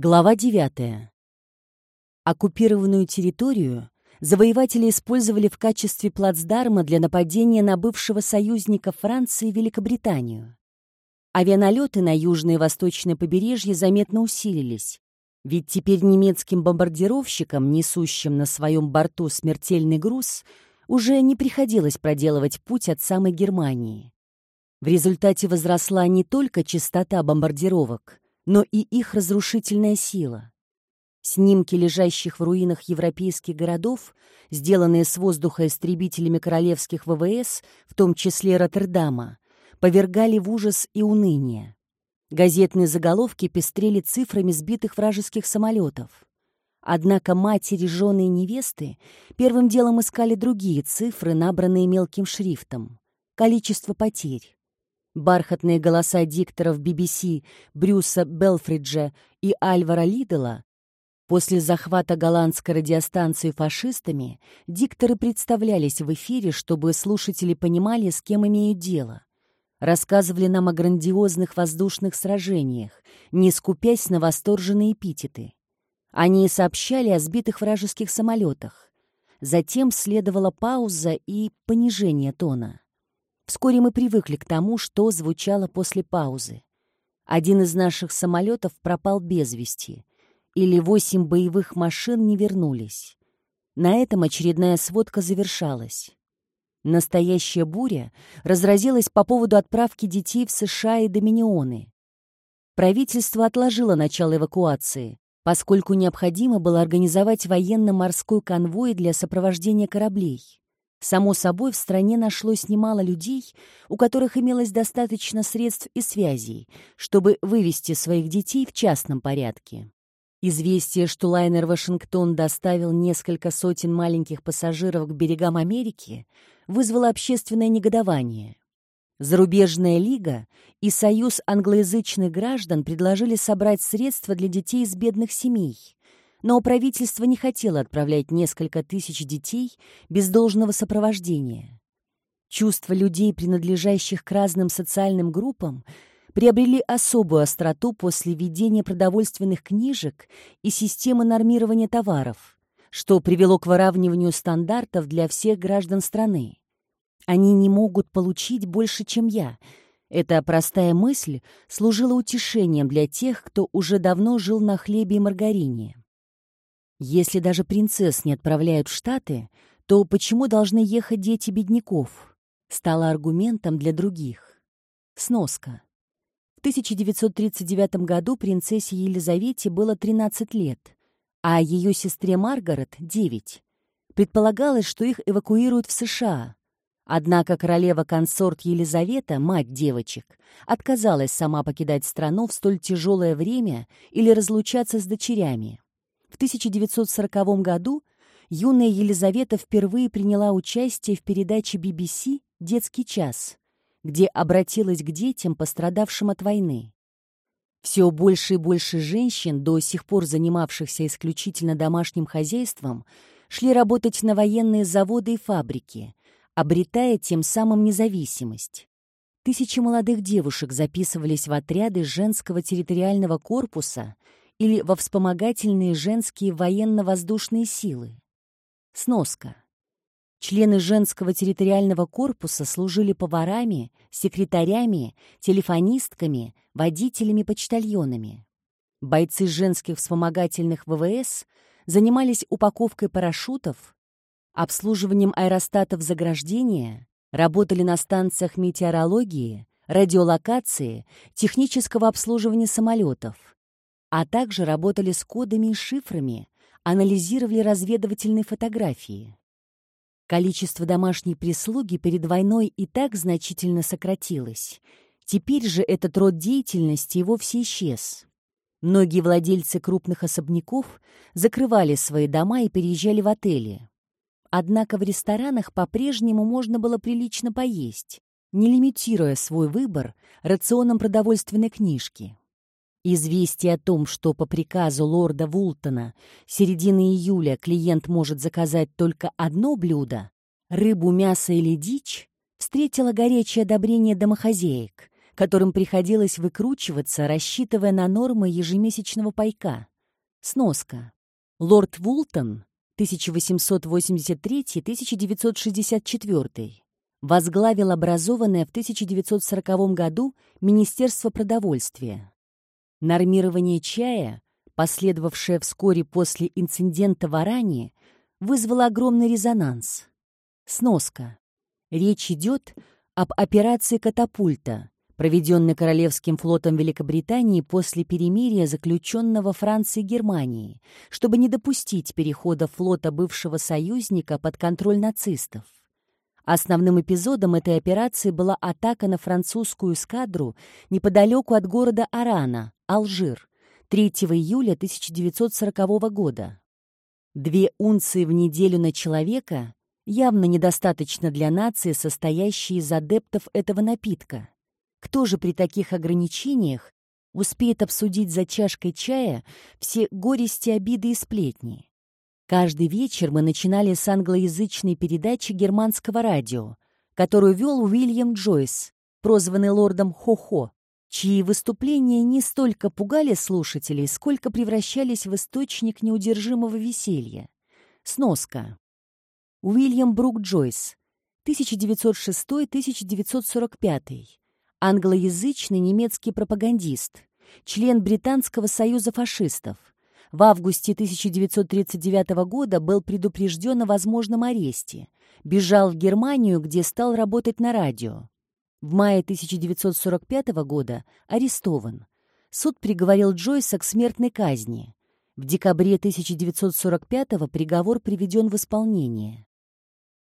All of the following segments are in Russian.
Глава 9. Оккупированную территорию завоеватели использовали в качестве плацдарма для нападения на бывшего союзника Франции Великобританию. Авианалеты на южное и восточное побережье заметно усилились, ведь теперь немецким бомбардировщикам, несущим на своем борту смертельный груз, уже не приходилось проделывать путь от самой Германии. В результате возросла не только частота бомбардировок, но и их разрушительная сила. Снимки лежащих в руинах европейских городов, сделанные с воздуха истребителями королевских ВВС, в том числе Роттердама, повергали в ужас и уныние. Газетные заголовки пестрели цифрами сбитых вражеских самолетов. Однако матери, жены и невесты первым делом искали другие цифры, набранные мелким шрифтом. Количество потерь. Бархатные голоса дикторов BBC Брюса Белфриджа и Альвара Лидела После захвата голландской радиостанции фашистами дикторы представлялись в эфире, чтобы слушатели понимали, с кем имеют дело. Рассказывали нам о грандиозных воздушных сражениях, не скупясь на восторженные эпитеты. Они сообщали о сбитых вражеских самолетах. Затем следовала пауза и понижение тона. Вскоре мы привыкли к тому, что звучало после паузы. Один из наших самолетов пропал без вести, или восемь боевых машин не вернулись. На этом очередная сводка завершалась. Настоящая буря разразилась по поводу отправки детей в США и Доминионы. Правительство отложило начало эвакуации, поскольку необходимо было организовать военно-морской конвой для сопровождения кораблей. Само собой, в стране нашлось немало людей, у которых имелось достаточно средств и связей, чтобы вывести своих детей в частном порядке. Известие, что лайнер «Вашингтон» доставил несколько сотен маленьких пассажиров к берегам Америки, вызвало общественное негодование. Зарубежная лига и Союз англоязычных граждан предложили собрать средства для детей из бедных семей, но правительство не хотело отправлять несколько тысяч детей без должного сопровождения. Чувства людей, принадлежащих к разным социальным группам, приобрели особую остроту после введения продовольственных книжек и системы нормирования товаров, что привело к выравниванию стандартов для всех граждан страны. Они не могут получить больше, чем я. Эта простая мысль служила утешением для тех, кто уже давно жил на хлебе и маргарине. Если даже принцесс не отправляют в Штаты, то почему должны ехать дети бедняков? Стало аргументом для других. Сноска. В 1939 году принцессе Елизавете было 13 лет, а ее сестре Маргарет — 9. Предполагалось, что их эвакуируют в США. Однако королева-консорт Елизавета, мать девочек, отказалась сама покидать страну в столь тяжелое время или разлучаться с дочерями. В 1940 году юная Елизавета впервые приняла участие в передаче BBC «Детский час», где обратилась к детям, пострадавшим от войны. Все больше и больше женщин, до сих пор занимавшихся исключительно домашним хозяйством, шли работать на военные заводы и фабрики, обретая тем самым независимость. Тысячи молодых девушек записывались в отряды женского территориального корпуса или во вспомогательные женские военно-воздушные силы. Сноска. Члены женского территориального корпуса служили поварами, секретарями, телефонистками, водителями-почтальонами. Бойцы женских вспомогательных ВВС занимались упаковкой парашютов, обслуживанием аэростатов заграждения, работали на станциях метеорологии, радиолокации, технического обслуживания самолетов, а также работали с кодами и шифрами, анализировали разведывательные фотографии. Количество домашней прислуги перед войной и так значительно сократилось. Теперь же этот род деятельности и вовсе исчез. Многие владельцы крупных особняков закрывали свои дома и переезжали в отели. Однако в ресторанах по-прежнему можно было прилично поесть, не лимитируя свой выбор рационом продовольственной книжки. Известие о том, что по приказу лорда Вултона середины июля клиент может заказать только одно блюдо — рыбу, мясо или дичь, встретило горячее одобрение домохозяек, которым приходилось выкручиваться, рассчитывая на нормы ежемесячного пайка. Сноска. Лорд Вултон 1883-1964 возглавил образованное в 1940 году Министерство продовольствия. Нормирование чая, последовавшее вскоре после инцидента в Аране, вызвало огромный резонанс. Сноска. Речь идет об операции «Катапульта», проведенной Королевским флотом Великобритании после перемирия, заключенного Францией и Германией, чтобы не допустить перехода флота бывшего союзника под контроль нацистов. Основным эпизодом этой операции была атака на французскую эскадру неподалеку от города Арана, Алжир, 3 июля 1940 года. Две унции в неделю на человека явно недостаточно для нации, состоящей из адептов этого напитка. Кто же при таких ограничениях успеет обсудить за чашкой чая все горести, обиды и сплетни? Каждый вечер мы начинали с англоязычной передачи германского радио, которую вел Уильям Джойс, прозванный лордом Хо-Хо, чьи выступления не столько пугали слушателей, сколько превращались в источник неудержимого веселья. Сноска. Уильям Брук Джойс, 1906-1945, англоязычный немецкий пропагандист, член Британского союза фашистов, в августе 1939 года был предупрежден о возможном аресте, бежал в Германию, где стал работать на радио. В мае 1945 года арестован. Суд приговорил Джойса к смертной казни. В декабре 1945 приговор приведен в исполнение.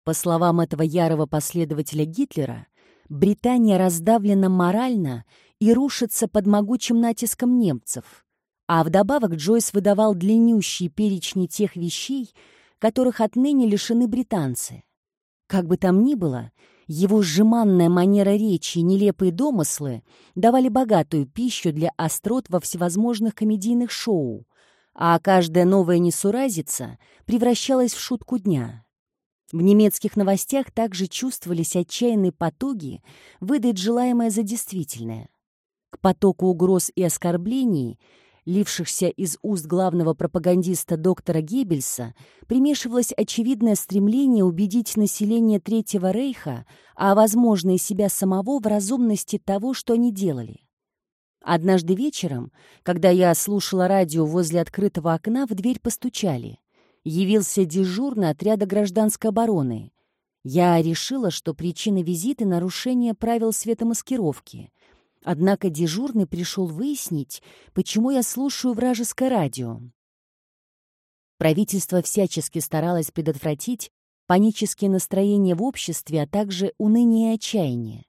По словам этого ярого последователя Гитлера, Британия раздавлена морально и рушится под могучим натиском немцев, а вдобавок Джойс выдавал длиннющие перечни тех вещей, которых отныне лишены британцы. Как бы там ни было, его сжиманная манера речи и нелепые домыслы давали богатую пищу для острот во всевозможных комедийных шоу, а каждая новая несуразица превращалась в шутку дня. В немецких новостях также чувствовались отчаянные потуги выдать желаемое за действительное. К потоку угроз и оскорблений, лившихся из уст главного пропагандиста доктора Геббельса, примешивалось очевидное стремление убедить население Третьего Рейха, а, возможно, и себя самого в разумности того, что они делали. Однажды вечером, когда я слушала радио возле открытого окна, в дверь постучали явился дежурный отряда гражданской обороны. Я решила, что причина визита — нарушение правил светомаскировки. Однако дежурный пришел выяснить, почему я слушаю вражеское радио. Правительство всячески старалось предотвратить панические настроения в обществе, а также уныние и отчаяние.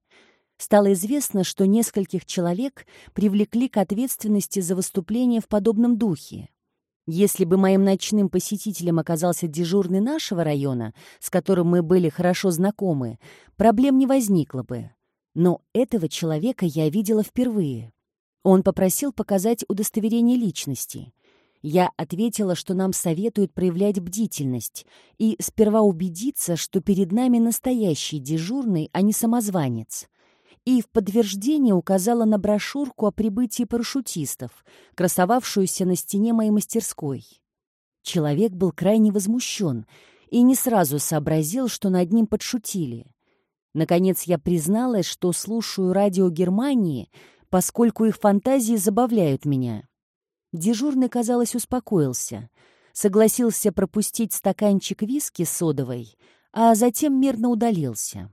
Стало известно, что нескольких человек привлекли к ответственности за выступление в подобном духе. Если бы моим ночным посетителем оказался дежурный нашего района, с которым мы были хорошо знакомы, проблем не возникло бы. Но этого человека я видела впервые. Он попросил показать удостоверение личности. Я ответила, что нам советуют проявлять бдительность и сперва убедиться, что перед нами настоящий дежурный, а не самозванец и в подтверждение указала на брошюрку о прибытии парашютистов, красовавшуюся на стене моей мастерской. Человек был крайне возмущен и не сразу сообразил, что над ним подшутили. Наконец я призналась, что слушаю радио Германии, поскольку их фантазии забавляют меня. Дежурный, казалось, успокоился, согласился пропустить стаканчик виски содовой, а затем мирно удалился.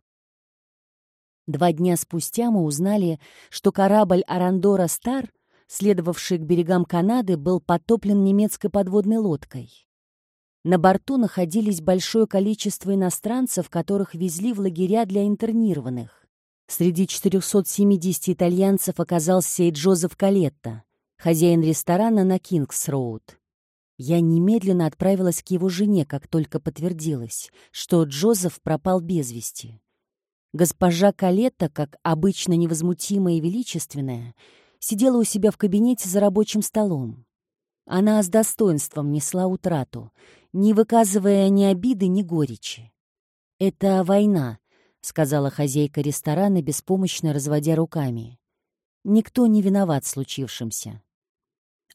Два дня спустя мы узнали, что корабль «Арандора Стар», следовавший к берегам Канады, был потоплен немецкой подводной лодкой. На борту находились большое количество иностранцев, которых везли в лагеря для интернированных. Среди 470 итальянцев оказался и Джозеф Калетта, хозяин ресторана на Кингс-Роуд. Я немедленно отправилась к его жене, как только подтвердилось, что Джозеф пропал без вести. Госпожа Калетта, как обычно невозмутимая и величественная, сидела у себя в кабинете за рабочим столом. Она с достоинством несла утрату, не выказывая ни обиды, ни горечи. «Это война», — сказала хозяйка ресторана, беспомощно разводя руками. Никто не виноват в случившемся.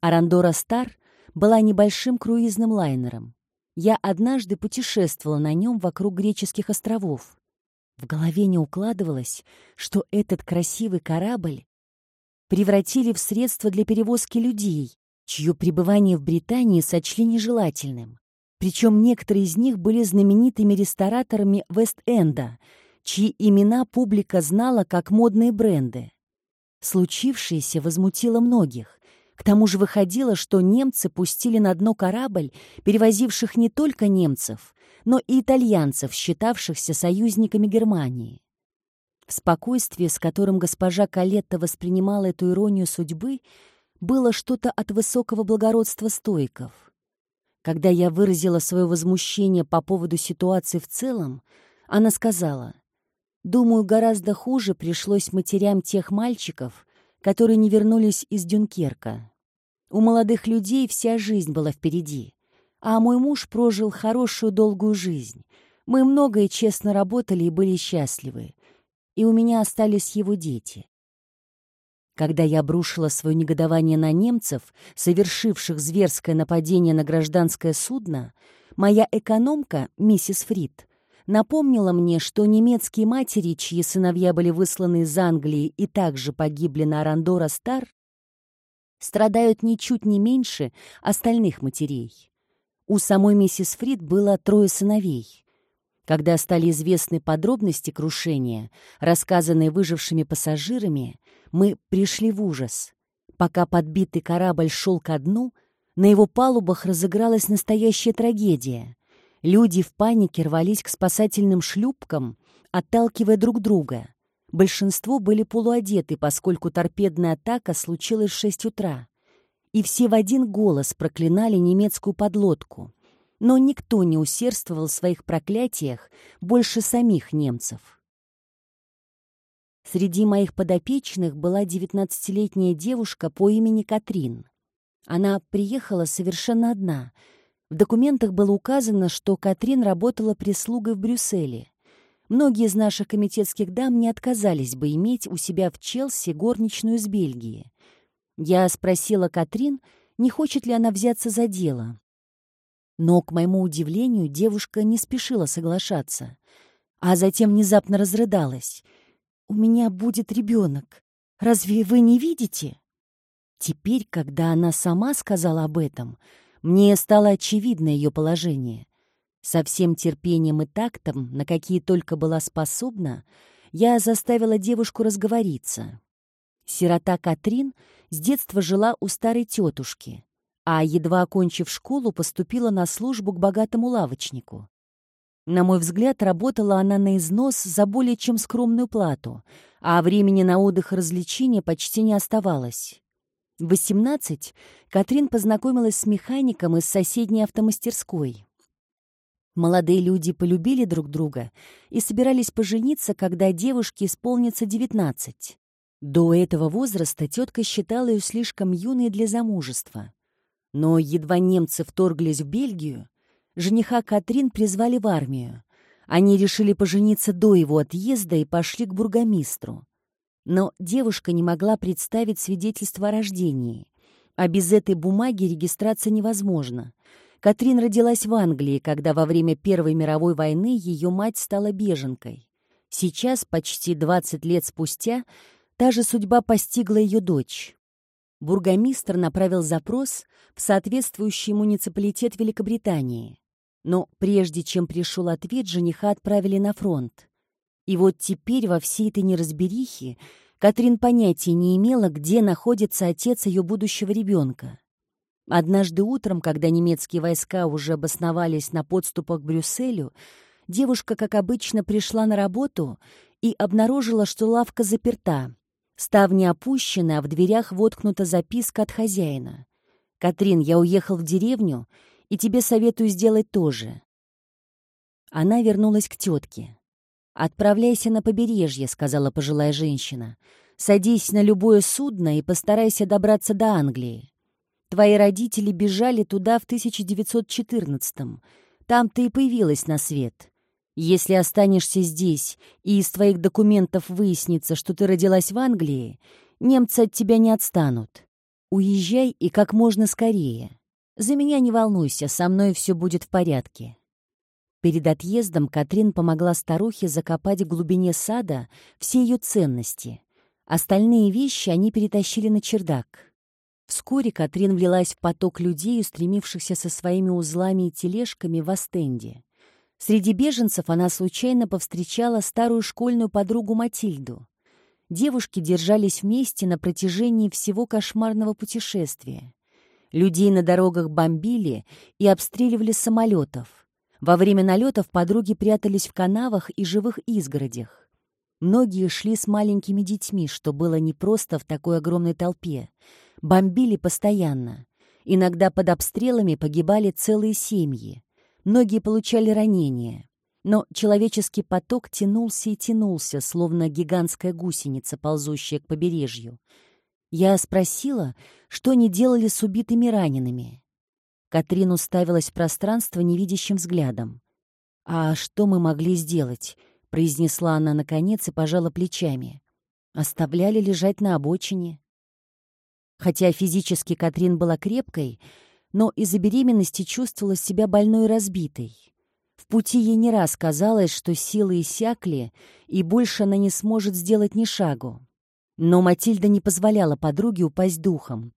Арандора Стар была небольшим круизным лайнером. Я однажды путешествовала на нем вокруг греческих островов. В голове не укладывалось, что этот красивый корабль превратили в средство для перевозки людей, чье пребывание в Британии сочли нежелательным. Причем некоторые из них были знаменитыми рестораторами Вест-Энда, чьи имена публика знала как модные бренды. Случившееся возмутило многих, к тому же выходило, что немцы пустили на дно корабль, перевозивших не только немцев, но и итальянцев, считавшихся союзниками Германии. В спокойствии, с которым госпожа Калетта воспринимала эту иронию судьбы, было что-то от высокого благородства стойков. Когда я выразила свое возмущение по поводу ситуации в целом, она сказала, «Думаю, гораздо хуже пришлось матерям тех мальчиков, которые не вернулись из Дюнкерка. У молодых людей вся жизнь была впереди, а мой муж прожил хорошую долгую жизнь. Мы много и честно работали и были счастливы, и у меня остались его дети. Когда я обрушила свое негодование на немцев, совершивших зверское нападение на гражданское судно, моя экономка, миссис Фрид, напомнила мне, что немецкие матери, чьи сыновья были высланы из Англии и также погибли на Арандора Стар, страдают ничуть не меньше остальных матерей. У самой миссис Фрид было трое сыновей. Когда стали известны подробности крушения, рассказанные выжившими пассажирами, мы пришли в ужас. Пока подбитый корабль шел ко дну, на его палубах разыгралась настоящая трагедия. Люди в панике рвались к спасательным шлюпкам, отталкивая друг друга. Большинство были полуодеты, поскольку торпедная атака случилась в шесть утра. И все в один голос проклинали немецкую подлодку. Но никто не усердствовал в своих проклятиях больше самих немцев. Среди моих подопечных была девятнадцатилетняя девушка по имени Катрин. Она приехала совершенно одна — в документах было указано, что Катрин работала прислугой в Брюсселе. Многие из наших комитетских дам не отказались бы иметь у себя в Челси горничную из Бельгии. Я спросила Катрин, не хочет ли она взяться за дело. Но, к моему удивлению, девушка не спешила соглашаться, а затем внезапно разрыдалась. «У меня будет ребенок. Разве вы не видите?» Теперь, когда она сама сказала об этом, мне стало очевидно ее положение. Со всем терпением и тактом, на какие только была способна, я заставила девушку разговориться. Сирота Катрин с детства жила у старой тетушки, а, едва окончив школу, поступила на службу к богатому лавочнику. На мой взгляд, работала она на износ за более чем скромную плату, а времени на отдых и развлечения почти не оставалось. В 18 Катрин познакомилась с механиком из соседней автомастерской. Молодые люди полюбили друг друга и собирались пожениться, когда девушке исполнится 19. До этого возраста тетка считала ее слишком юной для замужества. Но едва немцы вторглись в Бельгию, жениха Катрин призвали в армию. Они решили пожениться до его отъезда и пошли к бургомистру. Но девушка не могла представить свидетельство о рождении. А без этой бумаги регистрация невозможна. Катрин родилась в Англии, когда во время Первой мировой войны ее мать стала беженкой. Сейчас, почти 20 лет спустя, та же судьба постигла ее дочь. Бургомистр направил запрос в соответствующий муниципалитет Великобритании. Но прежде чем пришел ответ, жениха отправили на фронт. И вот теперь во всей этой неразберихе Катрин понятия не имела, где находится отец ее будущего ребенка. Однажды утром, когда немецкие войска уже обосновались на подступах к Брюсселю, девушка, как обычно, пришла на работу и обнаружила, что лавка заперта. Ставни опущены, а в дверях воткнута записка от хозяина. «Катрин, я уехал в деревню, и тебе советую сделать то же». Она вернулась к тетке. «Отправляйся на побережье», — сказала пожилая женщина. «Садись на любое судно и постарайся добраться до Англии. Твои родители бежали туда в 1914-м. Там ты и появилась на свет. Если останешься здесь, и из твоих документов выяснится, что ты родилась в Англии, Немцы от тебя не отстанут. Уезжай и как можно скорее. За меня не волнуйся, со мной все будет в порядке». Перед отъездом Катрин помогла старухе закопать в глубине сада все ее ценности. Остальные вещи они перетащили на чердак. Вскоре Катрин влилась в поток людей, устремившихся со своими узлами и тележками в Астенде. Среди беженцев она случайно повстречала старую школьную подругу Матильду. Девушки держались вместе на протяжении всего кошмарного путешествия. Людей на дорогах бомбили и обстреливали самолетов. Во время налетов подруги прятались в канавах и живых изгородях. Многие шли с маленькими детьми, что было непросто в такой огромной толпе. Бомбили постоянно. Иногда под обстрелами погибали целые семьи. Многие получали ранения. Но человеческий поток тянулся и тянулся, словно гигантская гусеница, ползущая к побережью. Я спросила, что они делали с убитыми ранеными. Катрин уставилась в пространство невидящим взглядом. «А что мы могли сделать?» — произнесла она наконец и пожала плечами. «Оставляли лежать на обочине». Хотя физически Катрин была крепкой, но из-за беременности чувствовала себя больной и разбитой. В пути ей не раз казалось, что силы иссякли, и больше она не сможет сделать ни шагу. Но Матильда не позволяла подруге упасть духом.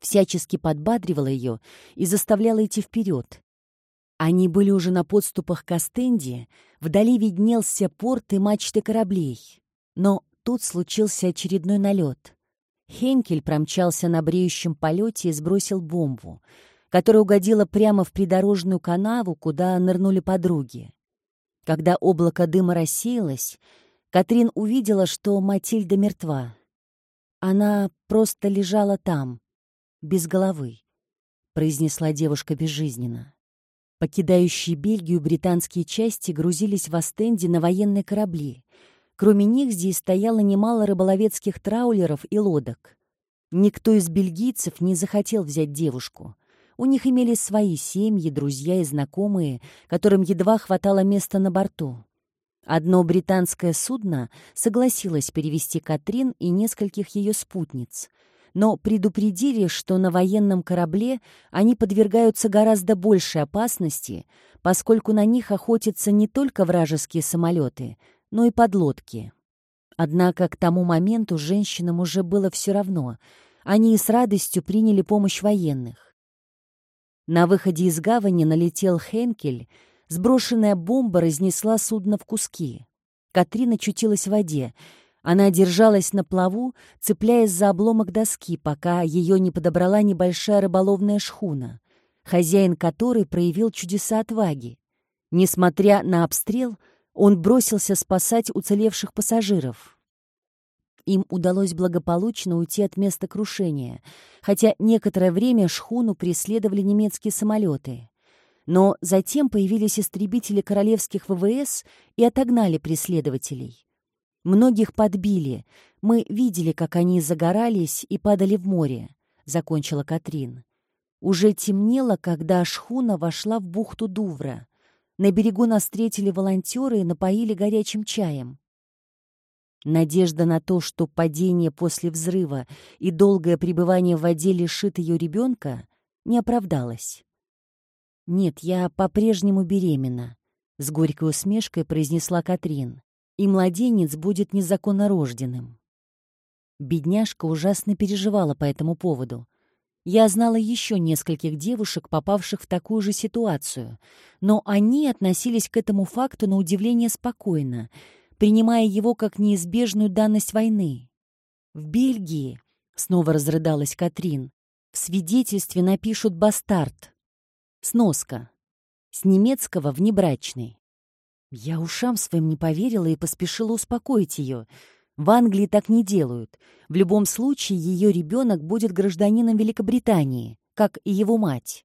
Всячески подбадривала ее и заставляла идти вперед. Они были уже на подступах к Астенде, вдали виднелся порт и мачты кораблей. Но тут случился очередной налет. Хенкель промчался на бреющем полете и сбросил бомбу, которая угодила прямо в придорожную канаву, куда нырнули подруги. Когда облако дыма рассеялось, Катрин увидела, что Матильда мертва. Она просто лежала там, без головы, произнесла девушка безжизненно. Покидающие Бельгию британские части грузились в Астенде на военные корабли — Кроме них здесь стояло немало рыболовецких траулеров и лодок. Никто из бельгийцев не захотел взять девушку. У них имелись свои семьи, друзья и знакомые, которым едва хватало места на борту. Одно британское судно согласилось перевести Катрин и нескольких ее спутниц, но предупредили, что на военном корабле они подвергаются гораздо большей опасности, поскольку на них охотятся не только вражеские самолеты, но и подлодки. Однако к тому моменту женщинам уже было все равно. Они с радостью приняли помощь военных. На выходе из гавани налетел Хенкель, сброшенная бомба разнесла судно в куски. Катрина чутилась в воде. Она держалась на плаву, цепляясь за обломок доски, пока ее не подобрала небольшая рыболовная шхуна, хозяин которой проявил чудеса отваги. Несмотря на обстрел, он бросился спасать уцелевших пассажиров. Им удалось благополучно уйти от места крушения, хотя некоторое время шхуну преследовали немецкие самолеты. Но затем появились истребители королевских ВВС и отогнали преследователей. Многих подбили. Мы видели, как они загорались и падали в море, — закончила Катрин. Уже темнело, когда шхуна вошла в бухту Дувра. На берегу нас встретили волонтеры и напоили горячим чаем. Надежда на то, что падение после взрыва и долгое пребывание в воде лишит ее ребенка, не оправдалась. «Нет, я по-прежнему беременна», — с горькой усмешкой произнесла Катрин, «и младенец будет незаконно рожденным». Бедняжка ужасно переживала по этому поводу. Я знала еще нескольких девушек, попавших в такую же ситуацию, но они относились к этому факту на удивление спокойно, принимая его как неизбежную данность войны. «В Бельгии», — снова разрыдалась Катрин, — «в свидетельстве напишут «бастард». Сноска. С немецкого «внебрачный». Я ушам своим не поверила и поспешила успокоить ее — в Англии так не делают. В любом случае ее ребенок будет гражданином Великобритании, как и его мать.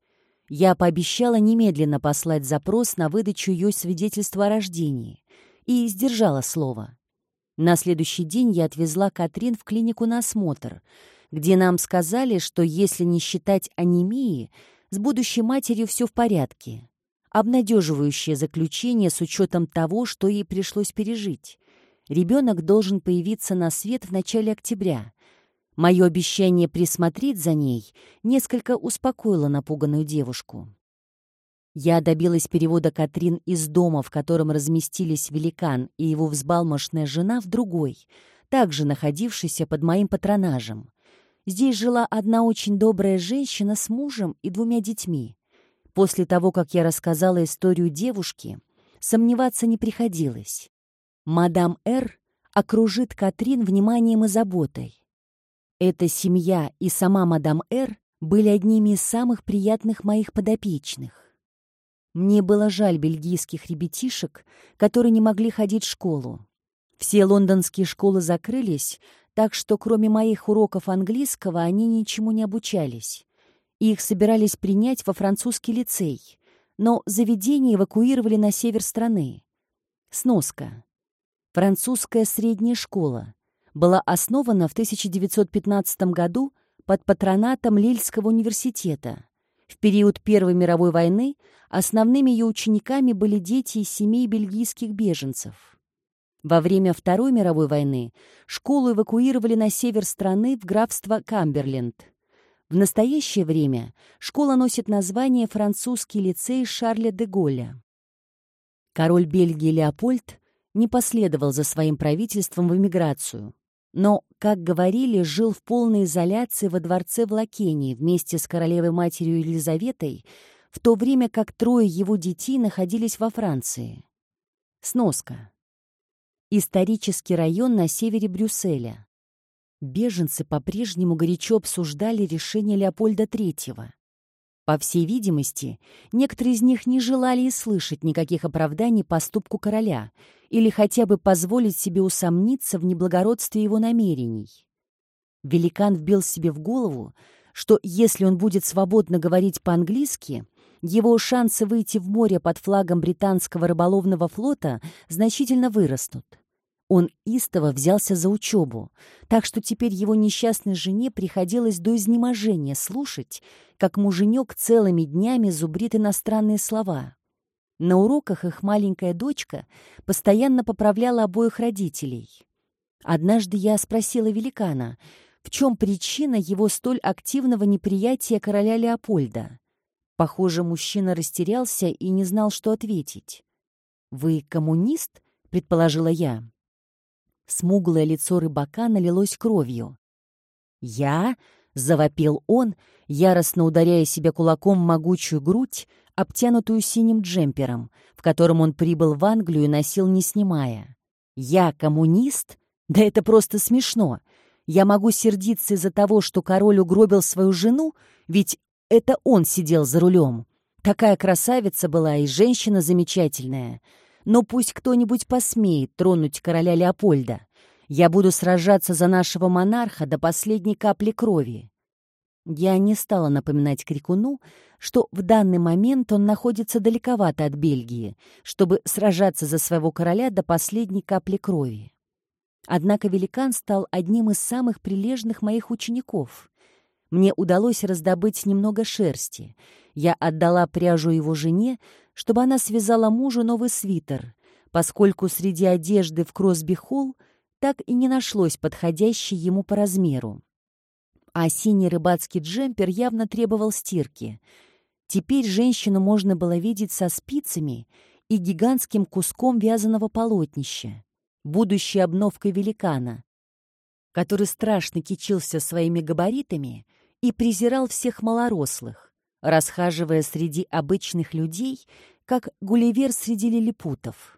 Я пообещала немедленно послать запрос на выдачу ее свидетельства о рождении и сдержала слово. На следующий день я отвезла Катрин в клинику на осмотр, где нам сказали, что если не считать анемии, с будущей матерью все в порядке. Обнадеживающее заключение с учетом того, что ей пришлось пережить. Ребенок должен появиться на свет в начале октября, Мое обещание присмотреть за ней несколько успокоило напуганную девушку. Я добилась перевода Катрин из дома, в котором разместились великан и его взбалмошная жена, в другой, также находившийся под моим патронажем. Здесь жила одна очень добрая женщина с мужем и двумя детьми. После того, как я рассказала историю девушки, сомневаться не приходилось. Мадам Р. окружит Катрин вниманием и заботой. Эта семья и сама мадам Р. были одними из самых приятных моих подопечных. Мне было жаль бельгийских ребятишек, которые не могли ходить в школу. Все лондонские школы закрылись, так что кроме моих уроков английского они ничему не обучались. Их собирались принять во французский лицей, но заведение эвакуировали на север страны. Сноска. Французская средняя школа была основана в 1915 году под патронатом Лильского университета. В период Первой мировой войны основными ее учениками были дети из семей бельгийских беженцев. Во время Второй мировой войны школу эвакуировали на север страны в графство Камберленд. В настоящее время школа носит название «Французский лицей Шарля де Голля». Король Бельгии Леопольд не последовал за своим правительством в эмиграцию но, как говорили, жил в полной изоляции во дворце в Лакении вместе с королевой-матерью Елизаветой, в то время как трое его детей находились во Франции. Сноска. Исторический район на севере Брюсселя. Беженцы по-прежнему горячо обсуждали решение Леопольда III. По всей видимости, некоторые из них не желали и слышать никаких оправданий поступку короля или хотя бы позволить себе усомниться в неблагородстве его намерений. Великан вбил себе в голову, что если он будет свободно говорить по-английски, его шансы выйти в море под флагом британского рыболовного флота значительно вырастут. Он истово взялся за учебу, так что теперь его несчастной жене приходилось до изнеможения слушать, как муженек целыми днями зубрит иностранные слова. На уроках их маленькая дочка постоянно поправляла обоих родителей. Однажды я спросила великана, в чем причина его столь активного неприятия короля Леопольда. Похоже, мужчина растерялся и не знал, что ответить. «Вы коммунист?» — предположила я. Смуглое лицо рыбака налилось кровью. «Я?» — завопил он, яростно ударяя себя кулаком могучую грудь, обтянутую синим джемпером, в котором он прибыл в Англию и носил не снимая. «Я коммунист? Да это просто смешно. Я могу сердиться из-за того, что король угробил свою жену, ведь это он сидел за рулем. Такая красавица была и женщина замечательная но пусть кто-нибудь посмеет тронуть короля Леопольда. Я буду сражаться за нашего монарха до последней капли крови. Я не стала напоминать Крикуну, что в данный момент он находится далековато от Бельгии, чтобы сражаться за своего короля до последней капли крови. Однако великан стал одним из самых прилежных моих учеников. Мне удалось раздобыть немного шерсти. Я отдала пряжу его жене, чтобы она связала мужу новый свитер, поскольку среди одежды в Кросби-Холл так и не нашлось подходящей ему по размеру. А синий рыбацкий джемпер явно требовал стирки. Теперь женщину можно было видеть со спицами и гигантским куском вязаного полотнища, будущей обновкой великана, который страшно кичился своими габаритами и презирал всех малорослых расхаживая среди обычных людей, как Гулливер среди лилипутов.